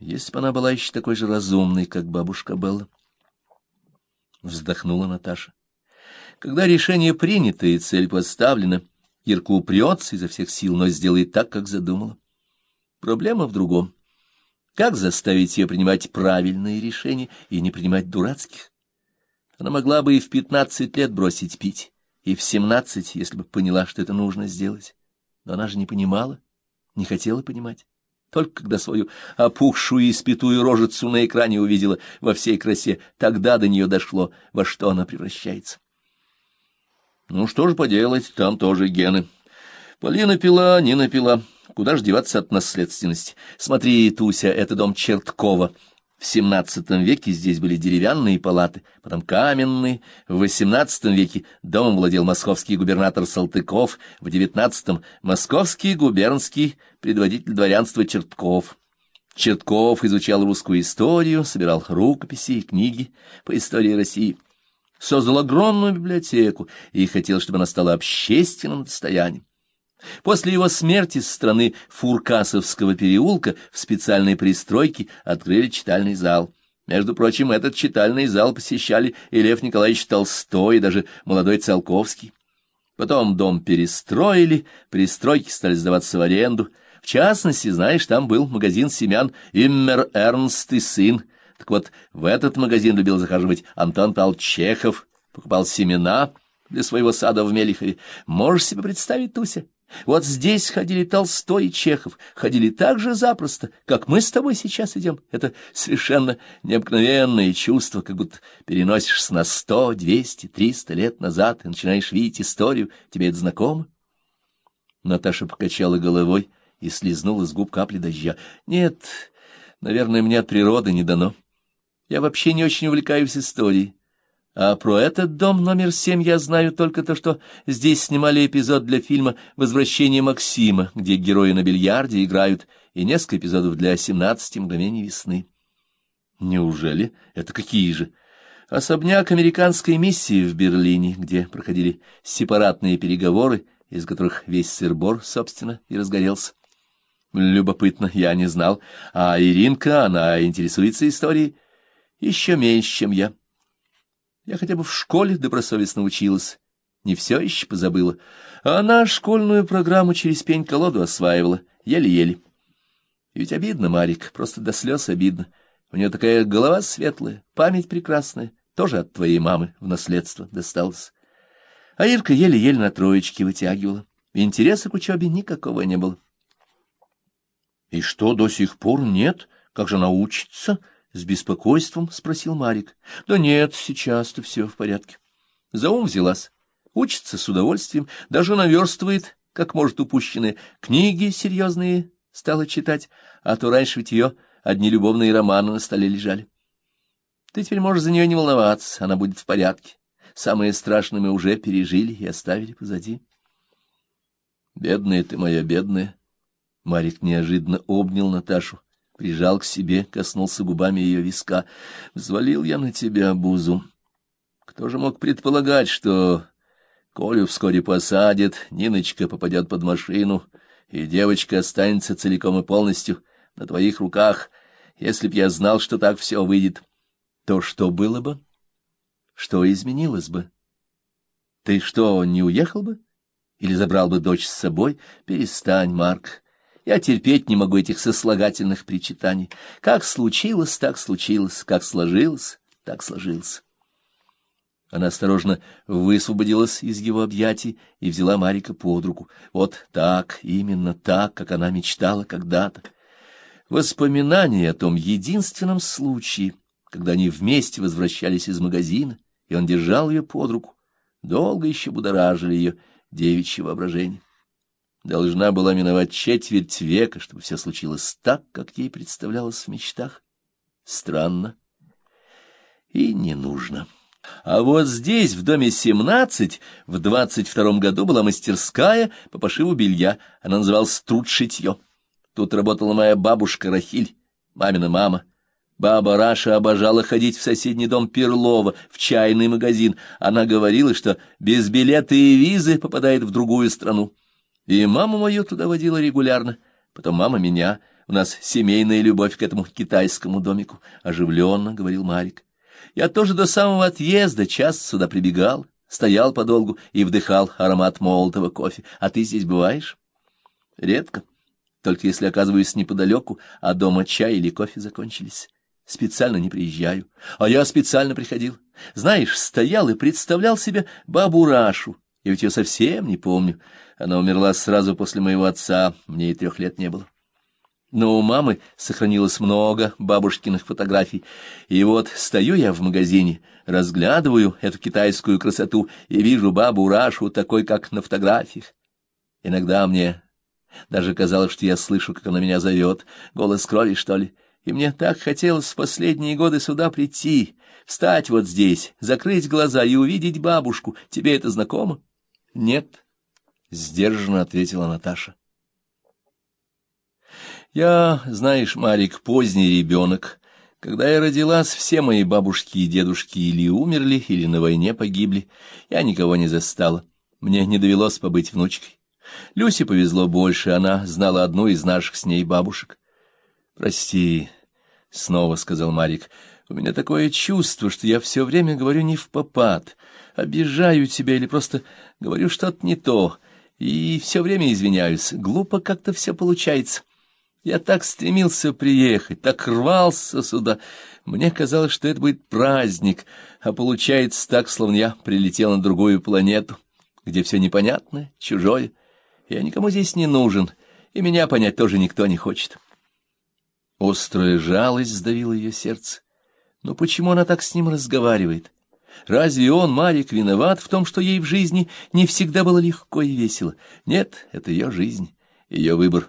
Если бы она была еще такой же разумной, как бабушка Белла. Вздохнула Наташа. Когда решение принято и цель поставлена, Ирка упрется изо всех сил, но сделает так, как задумала. Проблема в другом. Как заставить ее принимать правильные решения и не принимать дурацких? Она могла бы и в пятнадцать лет бросить пить, и в семнадцать, если бы поняла, что это нужно сделать. Но она же не понимала, не хотела понимать. Только когда свою опухшую и испитую рожицу на экране увидела во всей красе, тогда до нее дошло, во что она превращается. Ну, что же поделать, там тоже гены. Полина пила, Нина пила. Куда же деваться от наследственности? Смотри, Туся, это дом Черткова. В XVII веке здесь были деревянные палаты, потом каменные. В XVIII веке домом владел московский губернатор Салтыков, в XIX — московский губернский предводитель дворянства Чертков. Чертков изучал русскую историю, собирал рукописи и книги по истории России создал огромную библиотеку и хотел, чтобы она стала общественным достоянием. После его смерти с стороны Фуркасовского переулка в специальной пристройке открыли читальный зал. Между прочим, этот читальный зал посещали и Лев Николаевич Толстой, и даже молодой Циолковский. Потом дом перестроили, пристройки стали сдаваться в аренду. В частности, знаешь, там был магазин семян «Иммер Эрнст и сын», так вот, в этот магазин любил захаживать Антон Толчехов, покупал семена для своего сада в Мелихове. Можешь себе представить, Туся? Вот здесь ходили Толстой и Чехов, ходили так же запросто, как мы с тобой сейчас идем. Это совершенно необыкновенное чувство, как будто переносишься на сто, двести, триста лет назад и начинаешь видеть историю. Тебе это знакомо? Наташа покачала головой и слезнула с губ капли дождя. Нет, наверное, мне от природы не дано. Я вообще не очень увлекаюсь историей. А про этот дом номер семь я знаю только то, что здесь снимали эпизод для фильма «Возвращение Максима», где герои на бильярде играют, и несколько эпизодов для «Семнадцати мгновений весны». Неужели? Это какие же? Особняк американской миссии в Берлине, где проходили сепаратные переговоры, из которых весь сырбор, собственно, и разгорелся. Любопытно, я не знал. А Иринка, она интересуется историей? Еще меньше, чем я. Я хотя бы в школе добросовестно училась, не все еще позабыла. А она школьную программу через пень-колоду осваивала, еле-еле. Ведь обидно, Марик, просто до слез обидно. У нее такая голова светлая, память прекрасная, тоже от твоей мамы в наследство досталась. А Ирка еле-еле на троечки вытягивала. Интереса к учебе никакого не было. — И что, до сих пор нет? Как же она учится? —— с беспокойством спросил Марик. — Да нет, сейчас-то все в порядке. За ум взялась. Учится с удовольствием, даже наверстывает, как может упущенные. Книги серьезные стала читать, а то раньше ведь ее одни любовные романы на столе лежали. Ты теперь можешь за нее не волноваться, она будет в порядке. Самое страшное мы уже пережили и оставили позади. Бедная ты моя, бедная. Марик неожиданно обнял Наташу прижал к себе, коснулся губами ее виска. Взвалил я на тебя бузу. Кто же мог предполагать, что Колю вскоре посадят, Ниночка попадет под машину, и девочка останется целиком и полностью на твоих руках. Если б я знал, что так все выйдет, то что было бы? Что изменилось бы? Ты что, не уехал бы? Или забрал бы дочь с собой? Перестань, Марк. Я терпеть не могу этих сослагательных причитаний. Как случилось, так случилось, как сложилось, так сложилось. Она осторожно высвободилась из его объятий и взяла Марика под руку. Вот так, именно так, как она мечтала когда-то. Воспоминания о том единственном случае, когда они вместе возвращались из магазина, и он держал ее под руку, долго еще будоражили ее девичье воображение. Должна была миновать четверть века, чтобы все случилось так, как ей представлялось в мечтах. Странно и не нужно. А вот здесь, в доме 17, в двадцать втором году была мастерская по пошиву белья. Она называлась «Труд шитье». Тут работала моя бабушка Рахиль, мамина мама. Баба Раша обожала ходить в соседний дом Перлова, в чайный магазин. Она говорила, что без билета и визы попадает в другую страну. И мама мою туда водила регулярно, потом мама меня. У нас семейная любовь к этому китайскому домику, — оживленно говорил Марик. Я тоже до самого отъезда часто сюда прибегал, стоял подолгу и вдыхал аромат молотого кофе. А ты здесь бываешь? Редко, только если оказываюсь неподалеку, а дома чай или кофе закончились. Специально не приезжаю. А я специально приходил. Знаешь, стоял и представлял себе бабу Рашу. Я ведь ее совсем не помню. Она умерла сразу после моего отца, мне и трех лет не было. Но у мамы сохранилось много бабушкиных фотографий. И вот стою я в магазине, разглядываю эту китайскую красоту и вижу бабу Рашу такой, как на фотографиях. Иногда мне даже казалось, что я слышу, как она меня зовет, голос крови, что ли. И мне так хотелось в последние годы сюда прийти, встать вот здесь, закрыть глаза и увидеть бабушку. Тебе это знакомо? — Нет, — сдержанно ответила Наташа. Я, знаешь, Марик, поздний ребенок. Когда я родилась, все мои бабушки и дедушки или умерли, или на войне погибли. Я никого не застала. Мне не довелось побыть внучкой. Люсе повезло больше, она знала одну из наших с ней бабушек. Прости, — снова сказал Марик, — у меня такое чувство, что я все время говорю не в попад, обижаю тебя или просто говорю что-то не то, и все время извиняюсь. Глупо как-то все получается. Я так стремился приехать, так рвался сюда. Мне казалось, что это будет праздник, а получается так, словно я прилетел на другую планету, где все непонятное, чужое. Я никому здесь не нужен, и меня понять тоже никто не хочет. Острая жалость сдавила ее сердце. Но почему она так с ним разговаривает? Разве он, Марик, виноват в том, что ей в жизни не всегда было легко и весело? Нет, это ее жизнь, ее выбор.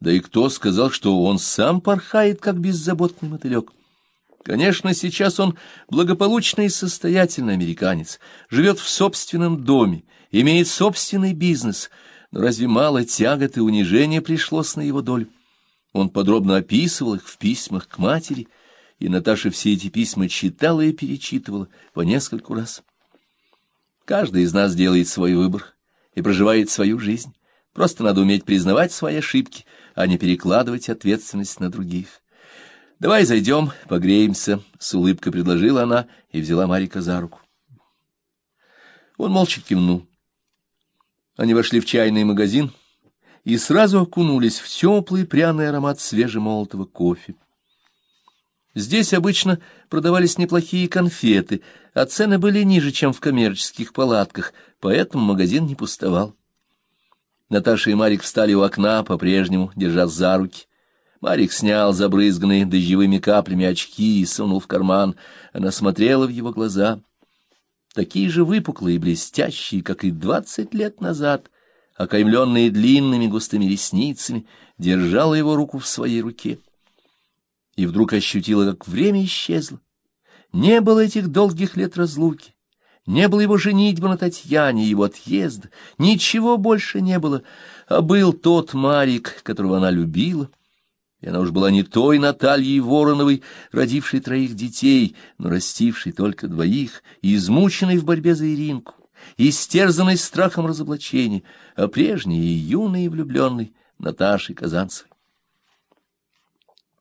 Да и кто сказал, что он сам порхает, как беззаботный мотылек? Конечно, сейчас он благополучный и состоятельный американец, живет в собственном доме, имеет собственный бизнес, но разве мало тягот и унижения пришлось на его долю? Он подробно описывал их в письмах к матери, и Наташа все эти письма читала и перечитывала по нескольку раз. Каждый из нас делает свой выбор и проживает свою жизнь. Просто надо уметь признавать свои ошибки, а не перекладывать ответственность на других. «Давай зайдем, погреемся», — с улыбкой предложила она и взяла Марика за руку. Он молча кивнул. Они вошли в чайный магазин — и сразу окунулись в теплый пряный аромат свежемолотого кофе. Здесь обычно продавались неплохие конфеты, а цены были ниже, чем в коммерческих палатках, поэтому магазин не пустовал. Наташа и Марик встали у окна, по-прежнему держа за руки. Марик снял забрызганные дождевыми каплями очки и сунул в карман. Она смотрела в его глаза, такие же выпуклые и блестящие, как и двадцать лет назад — окаймленные длинными густыми ресницами, держала его руку в своей руке. И вдруг ощутила, как время исчезло. Не было этих долгих лет разлуки, не было его женитьбы на Татьяне, его отъезда, ничего больше не было, а был тот Марик, которого она любила, и она уж была не той Натальей Вороновой, родившей троих детей, но растившей только двоих, и измученной в борьбе за Иринку истерзанной страхом разоблачения, а прежней и юной и влюбленной Наташей Казанцевой.